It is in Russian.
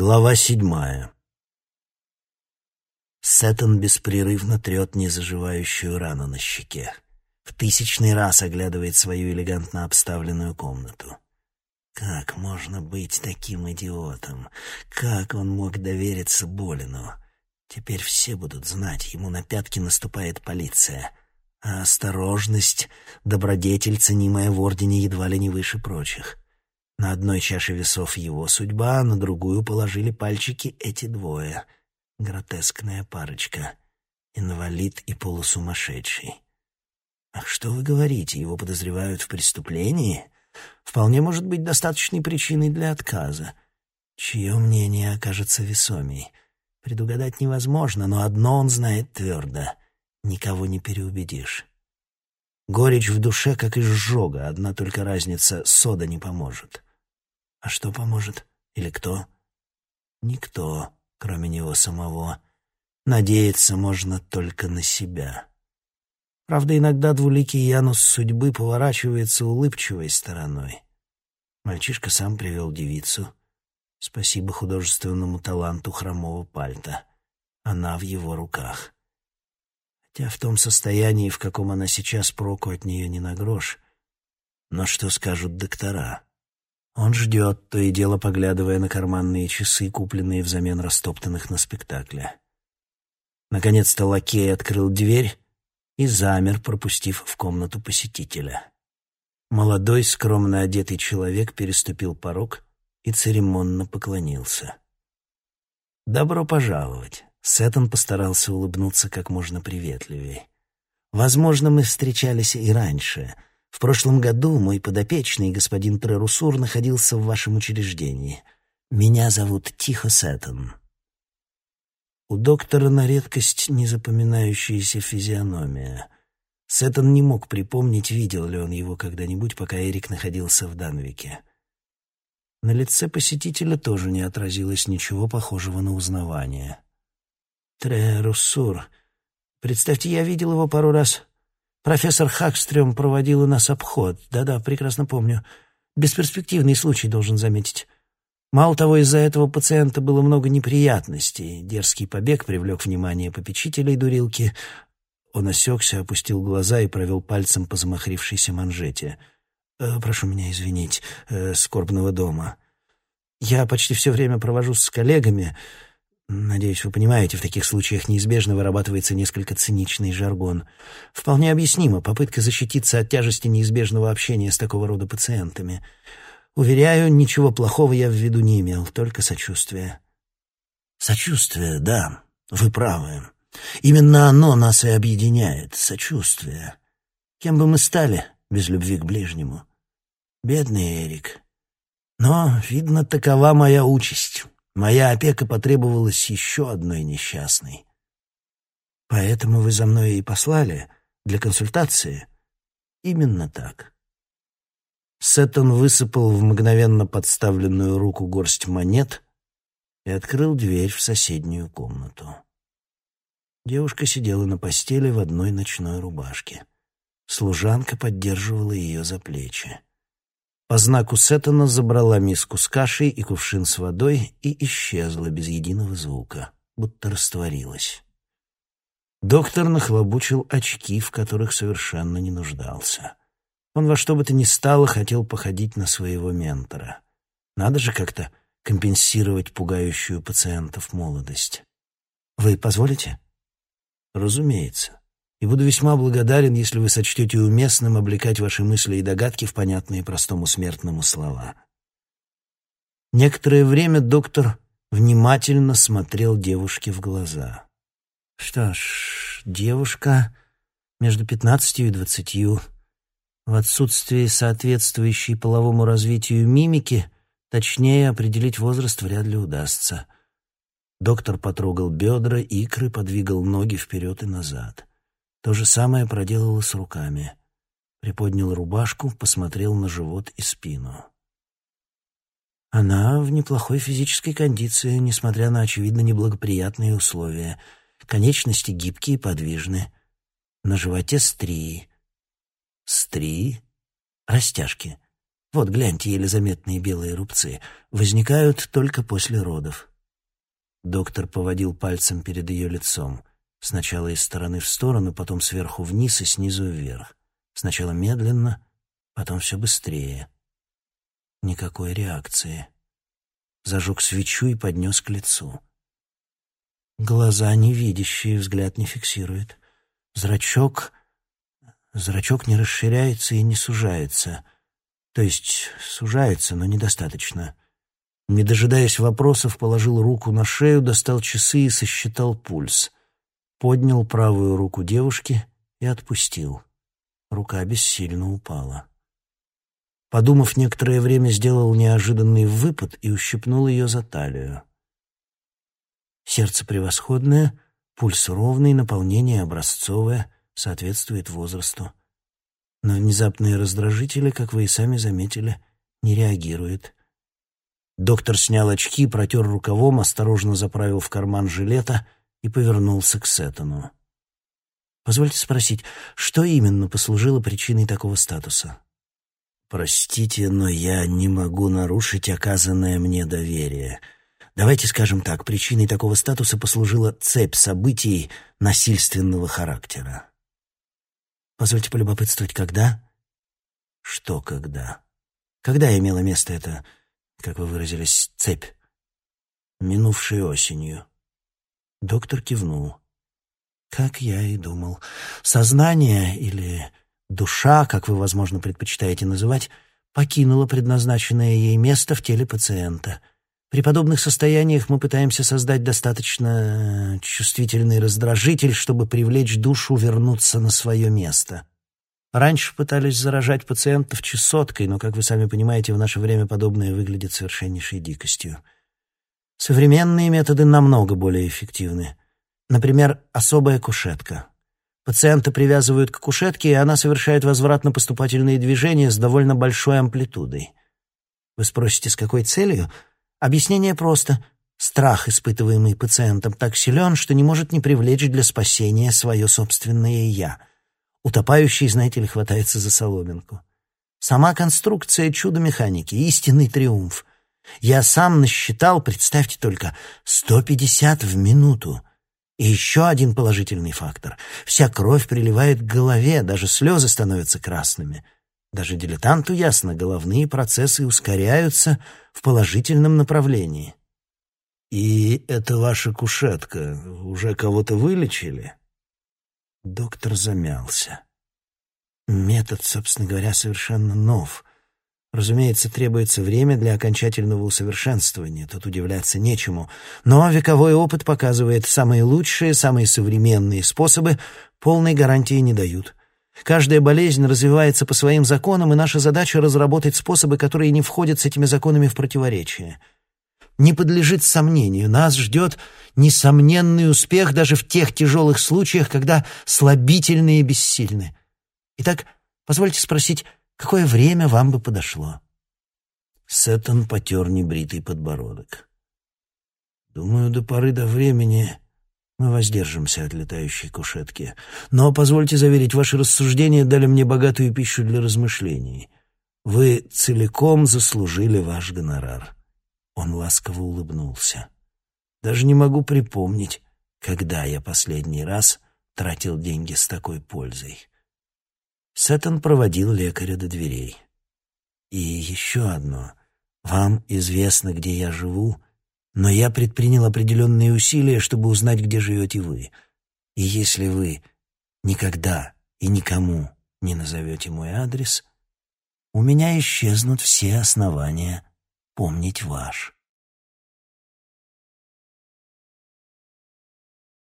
Глава седьмая. Сеттон беспрерывно трет незаживающую рану на щеке. В тысячный раз оглядывает свою элегантно обставленную комнату. Как можно быть таким идиотом? Как он мог довериться Болину? Теперь все будут знать, ему на пятки наступает полиция. А осторожность — добродетель, ценимая в Ордене едва ли не выше прочих. На одной чаше весов его судьба, на другую положили пальчики эти двое. Гротескная парочка. Инвалид и полусумасшедший. Ах, что вы говорите, его подозревают в преступлении? Вполне может быть достаточной причиной для отказа. Чье мнение окажется весомей? Предугадать невозможно, но одно он знает твердо — никого не переубедишь. Горечь в душе, как изжога, одна только разница — сода не поможет. А что поможет? Или кто? Никто, кроме него самого. Надеяться можно только на себя. Правда, иногда двуликий Янус судьбы поворачивается улыбчивой стороной. Мальчишка сам привел девицу. Спасибо художественному таланту хромого пальта. Она в его руках. Хотя в том состоянии, в каком она сейчас, проку от нее не на грош. Но что скажут доктора? Он ждет, то и дело поглядывая на карманные часы, купленные взамен растоптанных на спектакле. Наконец-то лакей открыл дверь и замер, пропустив в комнату посетителя. Молодой, скромно одетый человек переступил порог и церемонно поклонился. «Добро пожаловать!» Сеттон постарался улыбнуться как можно приветливее. «Возможно, мы встречались и раньше», в прошлом году мой подопечный, господин Трерусур, находился в вашем учреждении. Меня зовут Тихо Сеттон». У доктора на редкость незапоминающаяся физиономия. Сеттон не мог припомнить, видел ли он его когда-нибудь, пока Эрик находился в Данвике. На лице посетителя тоже не отразилось ничего похожего на узнавание. «Трерусур. Представьте, я видел его пару раз Профессор Хакстрём проводил у нас обход. Да-да, прекрасно помню. Бесперспективный случай, должен заметить. Мало того, из-за этого пациента было много неприятностей. Дерзкий побег привлек внимание попечителей дурилки. Он осекся, опустил глаза и провел пальцем по замахрившейся манжете. «Э, «Прошу меня извинить, э, скорбного дома. Я почти все время провожу с коллегами. Надеюсь, вы понимаете, в таких случаях неизбежно вырабатывается несколько циничный жаргон. Вполне объяснимо попытка защититься от тяжести неизбежного общения с такого рода пациентами. Уверяю, ничего плохого я в виду не имел, только сочувствие. Сочувствие, да, вы правы. Именно оно нас и объединяет, сочувствие. Кем бы мы стали без любви к ближнему? Бедный Эрик. Но, видно, такова моя участь. Моя опека потребовалась еще одной несчастной. Поэтому вы за мной и послали для консультации? Именно так. Сеттон высыпал в мгновенно подставленную руку горсть монет и открыл дверь в соседнюю комнату. Девушка сидела на постели в одной ночной рубашке. Служанка поддерживала ее за плечи. По знаку Сеттона забрала миску с кашей и кувшин с водой и исчезла без единого звука, будто растворилась. Доктор нахлобучил очки, в которых совершенно не нуждался. Он во что бы то ни стало хотел походить на своего ментора. Надо же как-то компенсировать пугающую пациентов молодость. «Вы позволите?» «Разумеется и буду весьма благодарен, если вы сочтете уместным облекать ваши мысли и догадки в понятные простому смертному слова. Некоторое время доктор внимательно смотрел девушке в глаза. Что ж, девушка между пятнадцатью и двадцатью. В отсутствии соответствующей половому развитию мимики точнее определить возраст вряд ли удастся. Доктор потрогал бедра, икры, подвигал ноги вперед и назад. То же самое проделала с руками. Приподнял рубашку, посмотрел на живот и спину. Она в неплохой физической кондиции, несмотря на очевидно неблагоприятные условия. Конечности гибкие и подвижны. На животе стрии. Стрии? Растяжки. Вот, гляньте, еле заметные белые рубцы. Возникают только после родов. Доктор поводил пальцем перед ее лицом. Сначала из стороны в сторону, потом сверху вниз и снизу вверх. Сначала медленно, потом все быстрее. Никакой реакции. Зажег свечу и поднес к лицу. Глаза невидящие, взгляд не фиксирует. Зрачок... Зрачок не расширяется и не сужается. То есть сужается, но недостаточно. Не дожидаясь вопросов, положил руку на шею, достал часы и сосчитал пульс. Поднял правую руку девушки и отпустил. Рука бессильно упала. Подумав некоторое время, сделал неожиданный выпад и ущипнул ее за талию. Сердце превосходное, пульс ровный, наполнение образцовое, соответствует возрасту. Но внезапные раздражители, как вы и сами заметили, не реагируют. Доктор снял очки, протер рукавом, осторожно заправил в карман жилета и повернулся к Сеттону. «Позвольте спросить, что именно послужило причиной такого статуса?» «Простите, но я не могу нарушить оказанное мне доверие», Давайте скажем так, причиной такого статуса послужила цепь событий насильственного характера. Позвольте полюбопытствовать, когда? Что когда? Когда имела место эта, как вы выразились, цепь? Минувшей осенью. Доктор кивнул. Как я и думал. Сознание или душа, как вы, возможно, предпочитаете называть, покинула предназначенное ей место в теле пациента — при подобных состояниях мы пытаемся создать достаточно чувствительный раздражитель, чтобы привлечь душу вернуться на свое место. Раньше пытались заражать пациентов чесоткой, но, как вы сами понимаете, в наше время подобное выглядит совершеннейшей дикостью. Современные методы намного более эффективны. Например, особая кушетка. Пациента привязывают к кушетке, и она совершает возвратно-поступательные движения с довольно большой амплитудой. Вы спросите, с какой целью — Объяснение просто. Страх, испытываемый пациентом, так силен, что не может не привлечь для спасения свое собственное «я». Утопающий, знаете ли, хватается за соломинку. Сама конструкция чудо механики, истинный триумф. Я сам насчитал, представьте только, 150 в минуту. И еще один положительный фактор. Вся кровь приливает к голове, даже слезы становятся красными — даже дилетанту ясно, головные процессы ускоряются в положительном направлении. «И это ваша кушетка. Уже кого-то вылечили?» Доктор замялся. Метод, собственно говоря, совершенно нов. Разумеется, требуется время для окончательного усовершенствования, тут удивляться нечему. Но вековой опыт показывает, самые лучшие, самые современные способы полной гарантии не дают. Каждая болезнь развивается по своим законам, и наша задача — разработать способы, которые не входят с этими законами в противоречие. Не подлежит сомнению, нас ждет несомненный успех даже в тех тяжелых случаях, когда слабительные бессильны. Итак, позвольте спросить, какое время вам бы подошло?» Сеттон потер небритый подбородок. «Думаю, до поры до времени мы воздержимся от летающей кушетки. Но, позвольте заверить, ваши рассуждения дали мне богатую пищу для размышлений. Вы целиком заслужили ваш гонорар. Он ласково улыбнулся. Даже не могу припомнить, когда я последний раз тратил деньги с такой пользой. Сеттон проводил лекаря до дверей. И еще одно. Вам известно, где я живу, — но я предпринял определенные усилия, чтобы узнать, где живете вы. И если вы никогда и никому не назовете мой адрес, у меня исчезнут все основания помнить ваш.